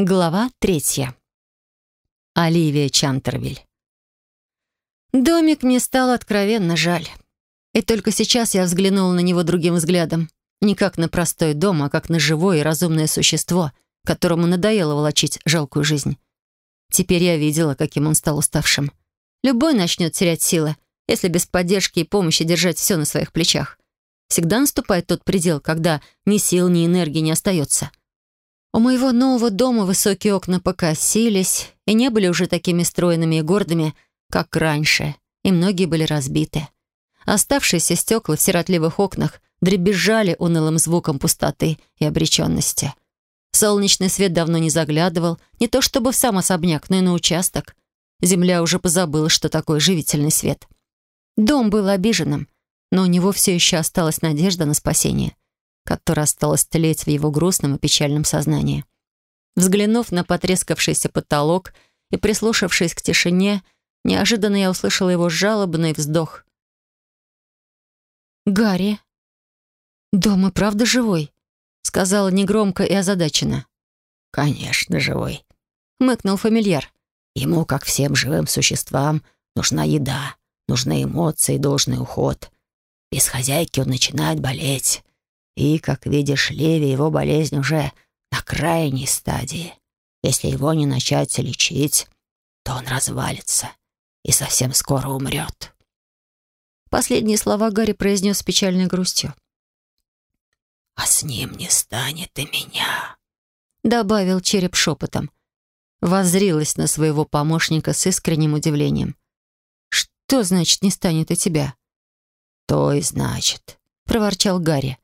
Глава третья. Оливия Чантервиль. Домик мне стало откровенно жаль. И только сейчас я взглянула на него другим взглядом. Не как на простой дом, а как на живое и разумное существо, которому надоело волочить жалкую жизнь. Теперь я видела, каким он стал уставшим. Любой начнет терять силы, если без поддержки и помощи держать все на своих плечах. Всегда наступает тот предел, когда ни сил, ни энергии не остается. У моего нового дома высокие окна покосились и не были уже такими стройными и гордыми, как раньше, и многие были разбиты. Оставшиеся стекла в сиротливых окнах дребезжали унылым звуком пустоты и обреченности. Солнечный свет давно не заглядывал, не то чтобы в сам особняк, но и на участок. Земля уже позабыла, что такое живительный свет. Дом был обиженным, но у него все еще осталась надежда на спасение — которая осталась тлеть в его грустном и печальном сознании. Взглянув на потрескавшийся потолок и прислушавшись к тишине, неожиданно я услышала его жалобный вздох. «Гарри, дом и правда живой?» — сказала негромко и озадаченно. «Конечно, живой», — мыкнул фамильяр. «Ему, как всем живым существам, нужна еда, нужны эмоции должный уход. Без хозяйки он начинает болеть. И, как видишь, Леви, его болезнь уже на крайней стадии. Если его не начать лечить, то он развалится и совсем скоро умрет. Последние слова Гарри произнес с печальной грустью. «А с ним не станет и меня», — добавил череп шепотом. Воззрилась на своего помощника с искренним удивлением. «Что значит не станет и тебя?» «То и значит», — проворчал Гарри.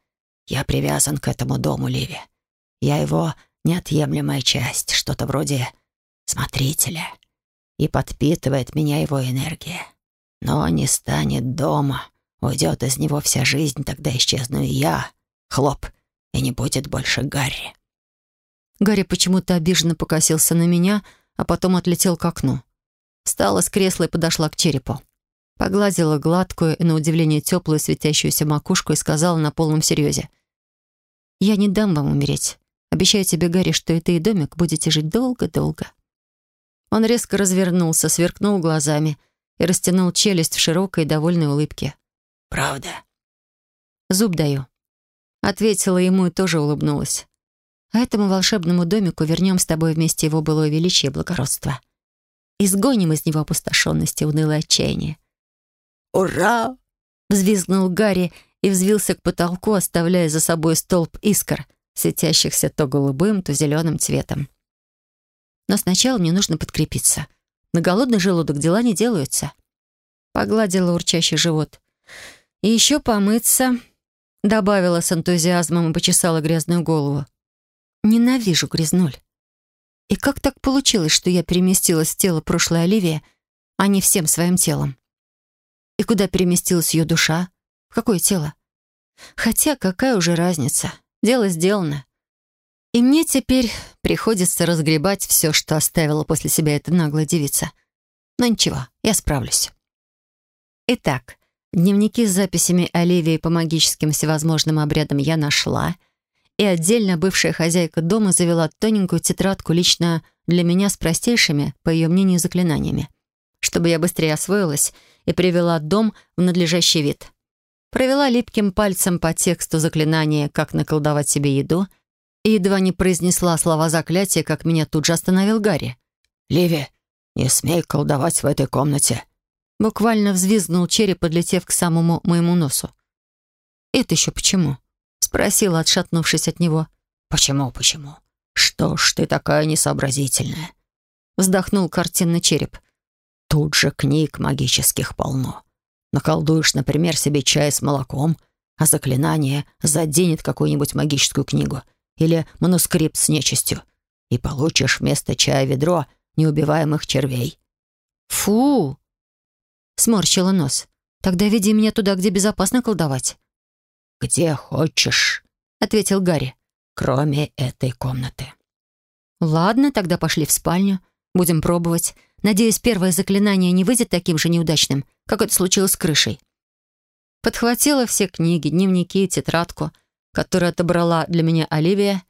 Я привязан к этому дому, Ливи. Я его неотъемлемая часть, что-то вроде смотрителя. И подпитывает меня его энергия. Но не станет дома, уйдет из него вся жизнь, тогда исчезну и я. Хлоп, и не будет больше Гарри. Гарри почему-то обиженно покосился на меня, а потом отлетел к окну. Встала с кресла и подошла к черепу. Погладила гладкую и, на удивление, теплую светящуюся макушку и сказала на полном серьезе. «Я не дам вам умереть. Обещаю тебе, Гарри, что и ты, и домик будете жить долго-долго». Он резко развернулся, сверкнул глазами и растянул челюсть в широкой довольной улыбке. «Правда?» «Зуб даю», — ответила ему и тоже улыбнулась. «А этому волшебному домику вернем с тобой вместе его былое величие и благородство. Изгоним из него опустошенность и унылое отчаяние. «Ура!» — взвизгнул Гарри и взвился к потолку, оставляя за собой столб искр, светящихся то голубым, то зеленым цветом. Но сначала мне нужно подкрепиться. На голодный желудок дела не делаются. Погладила урчащий живот. И еще помыться, добавила с энтузиазмом и почесала грязную голову. Ненавижу грязнуль. И как так получилось, что я переместилась в тело прошлой Оливии, а не всем своим телом? И куда переместилась ее душа? Какое тело? Хотя какая уже разница? Дело сделано. И мне теперь приходится разгребать все, что оставила после себя эта наглая девица. Но ничего, я справлюсь. Итак, дневники с записями Оливии по магическим всевозможным обрядам я нашла, и отдельно бывшая хозяйка дома завела тоненькую тетрадку лично для меня с простейшими, по ее мнению, заклинаниями чтобы я быстрее освоилась и привела дом в надлежащий вид. Провела липким пальцем по тексту заклинания «Как наколдовать себе еду» и едва не произнесла слова заклятия, как меня тут же остановил Гарри. «Ливи, не смей колдовать в этой комнате!» Буквально взвизгнул череп, подлетев к самому моему носу. «Это еще почему?» — спросила, отшатнувшись от него. «Почему, почему? Что ж ты такая несообразительная?» Вздохнул картинный череп. Тут же книг магических полно. Наколдуешь, например, себе чай с молоком, а заклинание заденет какую-нибудь магическую книгу или манускрипт с нечистью, и получишь вместо чая ведро неубиваемых червей. «Фу!» — сморщила нос. «Тогда веди меня туда, где безопасно колдовать». «Где хочешь», — ответил Гарри, «кроме этой комнаты». «Ладно, тогда пошли в спальню. Будем пробовать. Надеюсь, первое заклинание не выйдет таким же неудачным, как это случилось с крышей. Подхватила все книги, дневники и тетрадку, которую отобрала для меня Оливия,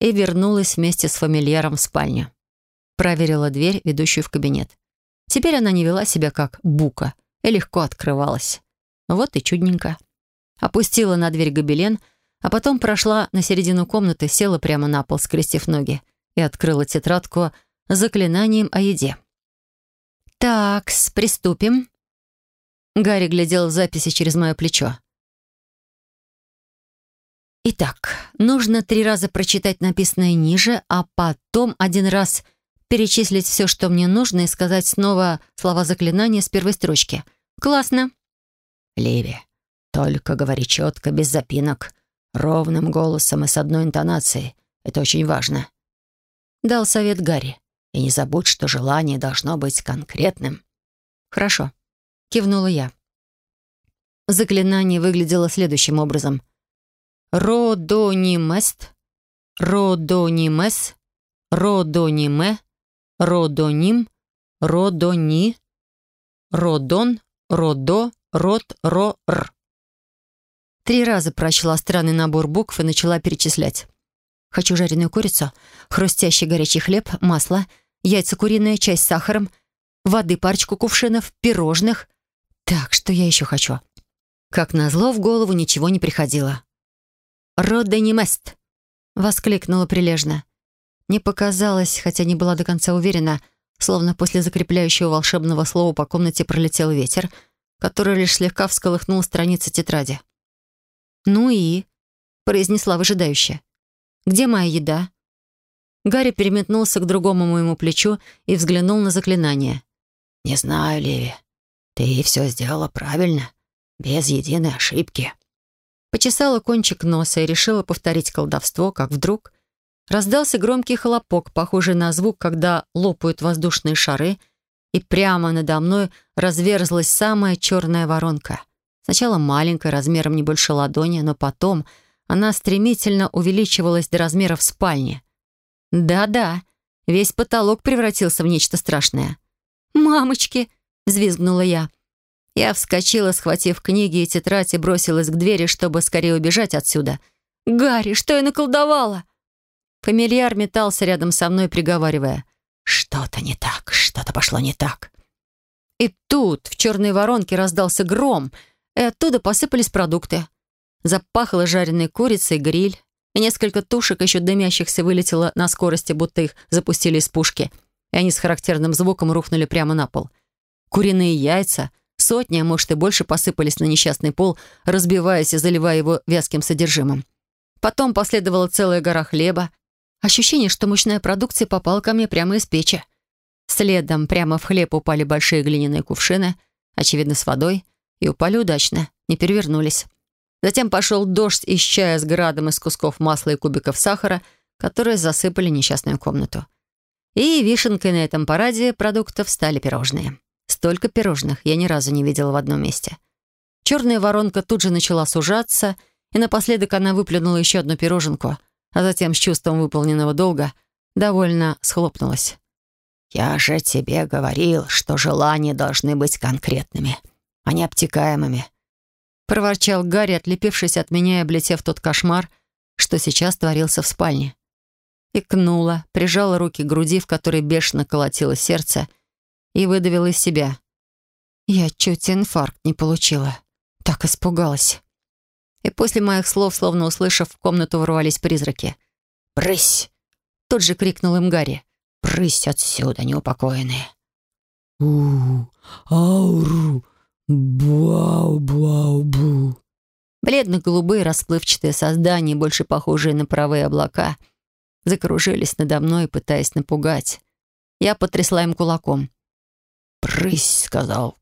и вернулась вместе с фамильяром в спальню. Проверила дверь, ведущую в кабинет. Теперь она не вела себя как бука и легко открывалась. Вот и чудненько. Опустила на дверь гобелен, а потом прошла на середину комнаты, села прямо на пол, скрестив ноги, и открыла тетрадку заклинанием о еде. Так приступим». Гарри глядел в записи через мое плечо. Итак, нужно три раза прочитать написанное ниже, а потом один раз перечислить все, что мне нужно, и сказать снова слова заклинания с первой строчки. Классно. Ливи, только говори четко, без запинок, ровным голосом и с одной интонацией. Это очень важно. Дал совет Гарри. И не забудь, что желание должно быть конкретным. Хорошо. Кивнула я. Заклинание выглядело следующим образом — Родонимест, родонимес, родониме, родоним, родони, родон, родо, род, ро, р. Три раза прочла странный набор букв и начала перечислять. Хочу жареную курицу, хрустящий горячий хлеб, масло, яйца куриные, чай с сахаром, воды парочку кувшинов, пирожных. Так, что я еще хочу? Как назло, в голову ничего не приходило. «Роденимест!» — воскликнула прилежно. Не показалось, хотя не была до конца уверена, словно после закрепляющего волшебного слова по комнате пролетел ветер, который лишь слегка всколыхнул страницы тетради. «Ну и?» — произнесла выжидающе. «Где моя еда?» Гарри переметнулся к другому моему плечу и взглянул на заклинание. «Не знаю, Леви. Ты все сделала правильно, без единой ошибки». Почесала кончик носа и решила повторить колдовство, как вдруг раздался громкий хлопок, похожий на звук, когда лопают воздушные шары, и прямо надо мной разверзлась самая черная воронка. Сначала маленькая, размером не больше ладони, но потом она стремительно увеличивалась до размеров спальни. Да-да, весь потолок превратился в нечто страшное. «Мамочки!» — взвизгнула я — я вскочила, схватив книги и тетрадь, и бросилась к двери, чтобы скорее убежать отсюда. «Гарри, что я наколдовала?» Фамильяр метался рядом со мной, приговаривая. «Что-то не так, что-то пошло не так». И тут в черной воронке раздался гром, и оттуда посыпались продукты. Запахло жареной курицей, гриль, и несколько тушек, еще дымящихся, вылетело на скорости, будто их запустили из пушки, и они с характерным звуком рухнули прямо на пол. Куриные яйца — Сотни, а может и больше, посыпались на несчастный пол, разбиваясь и заливая его вязким содержимым. Потом последовала целая гора хлеба. Ощущение, что мучная продукция попала ко мне прямо из печи. Следом прямо в хлеб упали большие глиняные кувшины, очевидно, с водой, и упали удачно, не перевернулись. Затем пошел дождь из чая с градом из кусков масла и кубиков сахара, которые засыпали несчастную комнату. И вишенкой на этом параде продуктов стали пирожные. Столько пирожных я ни разу не видела в одном месте. Черная воронка тут же начала сужаться, и напоследок она выплюнула еще одну пироженку, а затем с чувством выполненного долга довольно схлопнулась. «Я же тебе говорил, что желания должны быть конкретными, а не обтекаемыми», проворчал Гарри, отлепившись от меня и облетев тот кошмар, что сейчас творился в спальне. Икнула, прижала руки к груди, в которой бешено колотило сердце, и выдавила из себя. Я чуть инфаркт не получила. Так испугалась. И после моих слов, словно услышав, в комнату ворвались призраки. «Брысь!» Тут же крикнул им Гарри. «Брысь отсюда, неупокоенные!» «У, ауру, буау-буау-бу!» Бледно-голубые расплывчатые создания, больше похожие на паровые облака, закружились надо мной, пытаясь напугать. Я потрясла им кулаком. «Прысь!» — сказал.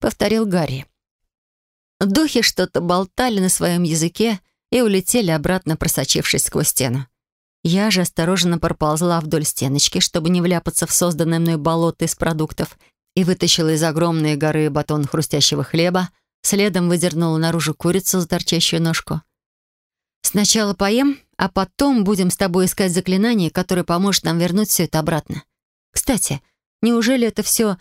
Повторил Гарри. Духи что-то болтали на своем языке и улетели обратно, просочившись сквозь стену. Я же осторожно проползла вдоль стеночки, чтобы не вляпаться в созданное мной болото из продуктов, и вытащила из огромной горы батон хрустящего хлеба, следом выдернула наружу курицу за торчащую ножку. «Сначала поем, а потом будем с тобой искать заклинание, которое поможет нам вернуть все это обратно. Кстати, неужели это все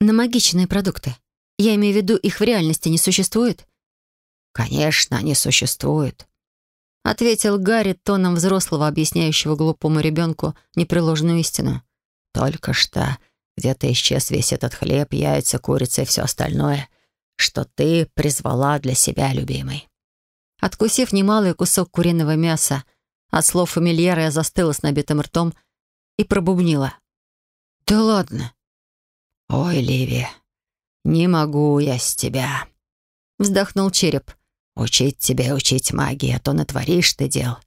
намагиченные продукты. Я имею в виду, их в реальности не существует? Конечно, они существуют. ответил Гарри тоном взрослого, объясняющего глупому ребенку непреложную истину. «Только что где-то исчез весь этот хлеб, яйца, курица и все остальное, что ты призвала для себя, любимый». Откусив немалый кусок куриного мяса, от слов фамильяра я застыла с набитым ртом и пробубнила. «Да ладно». «Ой, Ливи, не могу я с тебя», — вздохнул череп. «Учить тебе учить магии, а то натворишь ты дел.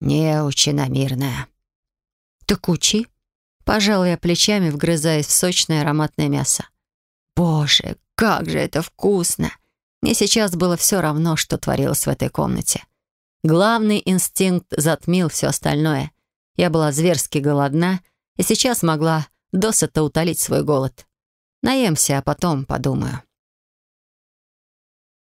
Не учи на мирное». «Так учи», — пожал я плечами, вгрызаясь в сочное ароматное мясо. «Боже, как же это вкусно!» Мне сейчас было все равно, что творилось в этой комнате. Главный инстинкт затмил все остальное. Я была зверски голодна и сейчас могла досыта утолить свой голод. Наемся, а потом подумаю.